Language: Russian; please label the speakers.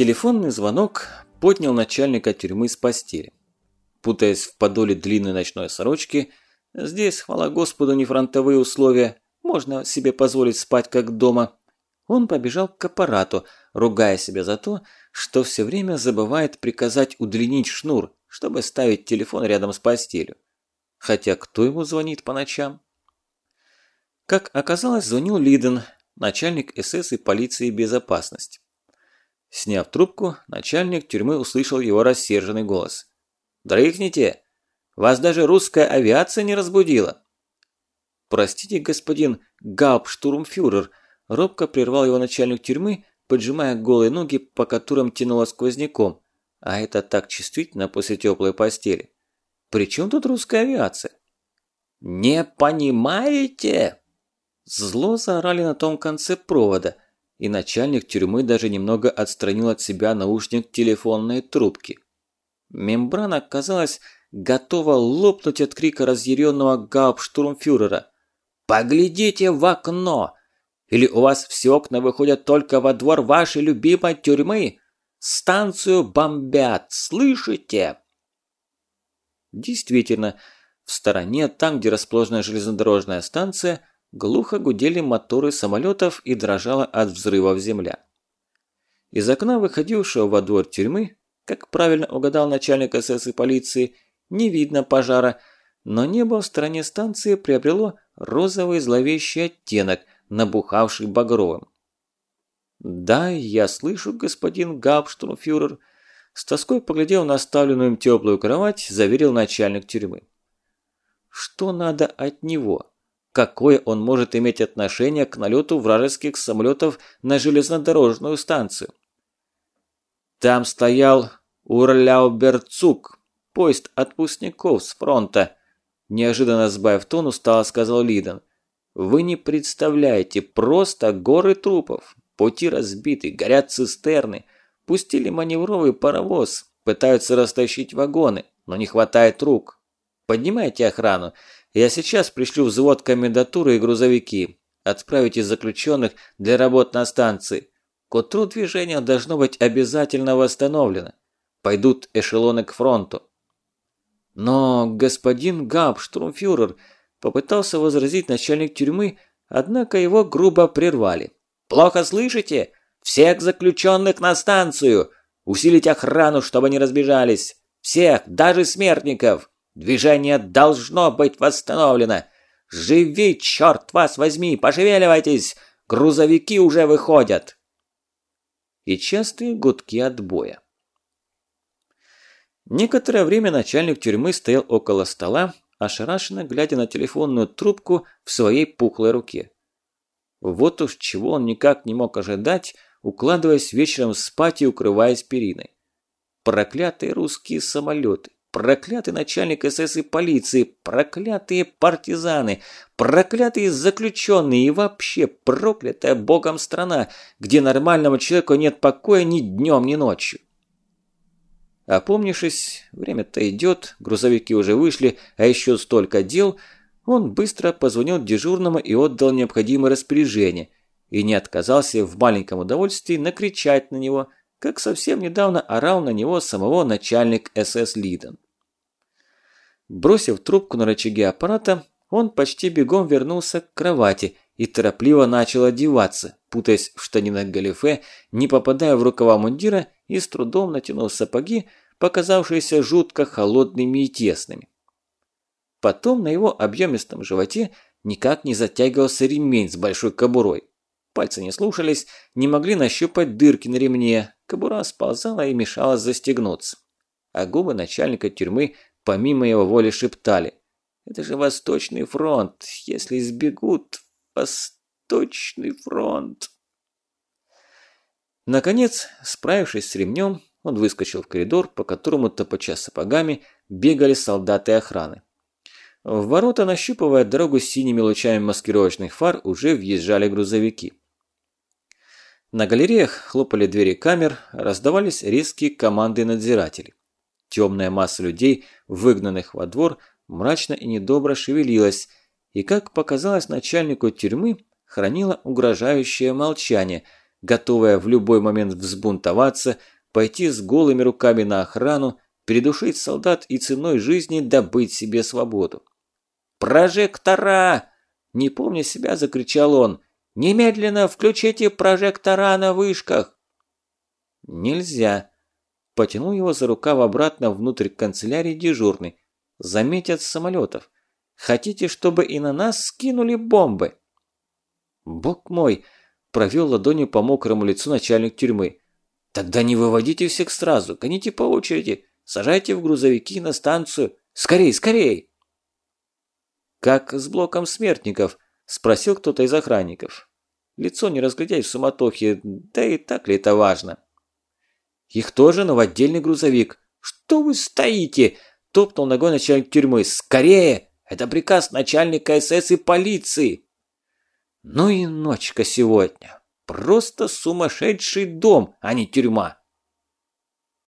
Speaker 1: Телефонный звонок поднял начальника тюрьмы с постели. Путаясь в подоле длинной ночной сорочки, здесь, хвала Господу, не фронтовые условия, можно себе позволить спать как дома, он побежал к аппарату, ругая себя за то, что все время забывает приказать удлинить шнур, чтобы ставить телефон рядом с постелью. Хотя кто ему звонит по ночам? Как оказалось, звонил Лиден, начальник СС и полиции безопасности. Сняв трубку, начальник тюрьмы услышал его рассерженный голос. «Дрыхните! Вас даже русская авиация не разбудила!» «Простите, господин Гауптштурмфюрер», робко прервал его начальник тюрьмы, поджимая голые ноги, по которым тянуло сквозняком. А это так чувствительно после теплой постели. При чем тут русская авиация? «Не понимаете?» Зло заорали на том конце провода, и начальник тюрьмы даже немного отстранил от себя наушник телефонной трубки. Мембрана, казалось, готова лопнуть от крика разъяренного гауптштурмфюрера. «Поглядите в окно! Или у вас все окна выходят только во двор вашей любимой тюрьмы? Станцию бомбят, слышите?» Действительно, в стороне, там, где расположена железнодорожная станция, глухо гудели моторы самолетов и дрожала от взрывов земля. Из окна, выходившего во двор тюрьмы, как правильно угадал начальник СС и полиции, не видно пожара, но небо в стороне станции приобрело розовый зловещий оттенок, набухавший багровым. «Да, я слышу, господин Габштурмфюрер», с тоской поглядев на оставленную им теплую кровать, заверил начальник тюрьмы. Что надо от него? Какое он может иметь отношение к налету вражеских самолетов на железнодорожную станцию? Там стоял Урляуберцук, поезд отпускников с фронта. Неожиданно сбавив тон, устало сказал Лиден. Вы не представляете, просто горы трупов. Пути разбиты, горят цистерны. Пустили маневровый паровоз, пытаются растащить вагоны, но не хватает рук. Поднимайте охрану. Я сейчас пришлю взвод комендатуры и грузовики. Отправите заключенных для работ на станции. К утру движение должно быть обязательно восстановлено. Пойдут эшелоны к фронту. Но, господин Габштурмфюрер, Попытался возразить начальник тюрьмы, однако его грубо прервали. «Плохо слышите? Всех заключенных на станцию! Усилить охрану, чтобы не разбежались! Всех, даже смертников! Движение должно быть восстановлено! Живи, черт вас возьми, пошевеливайтесь! Грузовики уже выходят!» И частые гудки отбоя. Некоторое время начальник тюрьмы стоял около стола, ошарашенно глядя на телефонную трубку в своей пухлой руке. Вот уж чего он никак не мог ожидать, укладываясь вечером спать и укрываясь периной. Проклятые русские самолеты, проклятый начальник СС и полиции, проклятые партизаны, проклятые заключенные и вообще проклятая богом страна, где нормальному человеку нет покоя ни днем, ни ночью. Опомнившись, время-то идет, грузовики уже вышли, а еще столько дел, он быстро позвонил дежурному и отдал необходимое распоряжение, и не отказался в маленьком удовольствии накричать на него, как совсем недавно орал на него самого начальник СС Лиден. Бросив трубку на рычаге аппарата, он почти бегом вернулся к кровати и торопливо начал одеваться, путаясь в штанинах галифе, не попадая в рукава мундира и с трудом натянув сапоги, показавшиеся жутко холодными и тесными. Потом на его объемистом животе никак не затягивался ремень с большой кобурой. Пальцы не слушались, не могли нащупать дырки на ремне, кобура сползала и мешала застегнуться. А губы начальника тюрьмы помимо его воли шептали. «Это же Восточный фронт, если сбегут, Восточный фронт. Наконец, справившись с ремнем, он выскочил в коридор, по которому, топоча сапогами, бегали солдаты охраны. В ворота, нащупывая дорогу синими лучами маскировочных фар, уже въезжали грузовики. На галереях хлопали двери камер, раздавались резкие команды надзирателей. Темная масса людей, выгнанных во двор, мрачно и недобро шевелилась, и, как показалось начальнику тюрьмы, хранила угрожающее молчание, готовая в любой момент взбунтоваться, пойти с голыми руками на охрану, передушить солдат и ценой жизни добыть себе свободу. «Прожектора!» – не помня себя, закричал он. «Немедленно включите прожектора на вышках!» «Нельзя!» – потянул его за рукав обратно внутрь канцелярии дежурный. «Заметят самолетов. Хотите, чтобы и на нас скинули бомбы?» «Бог мой!» – провел ладонью по мокрому лицу начальник тюрьмы. «Тогда не выводите всех сразу, гоните по очереди, сажайте в грузовики на станцию. Скорей, скорей!» «Как с блоком смертников?» – спросил кто-то из охранников. Лицо не разглядеть в суматохе, да и так ли это важно. «Их тоже, но в отдельный грузовик. Что вы стоите?» – топнул ногой начальник тюрьмы. «Скорее! Это приказ начальника СС и полиции!» Ну и ночка сегодня. Просто сумасшедший дом, а не тюрьма.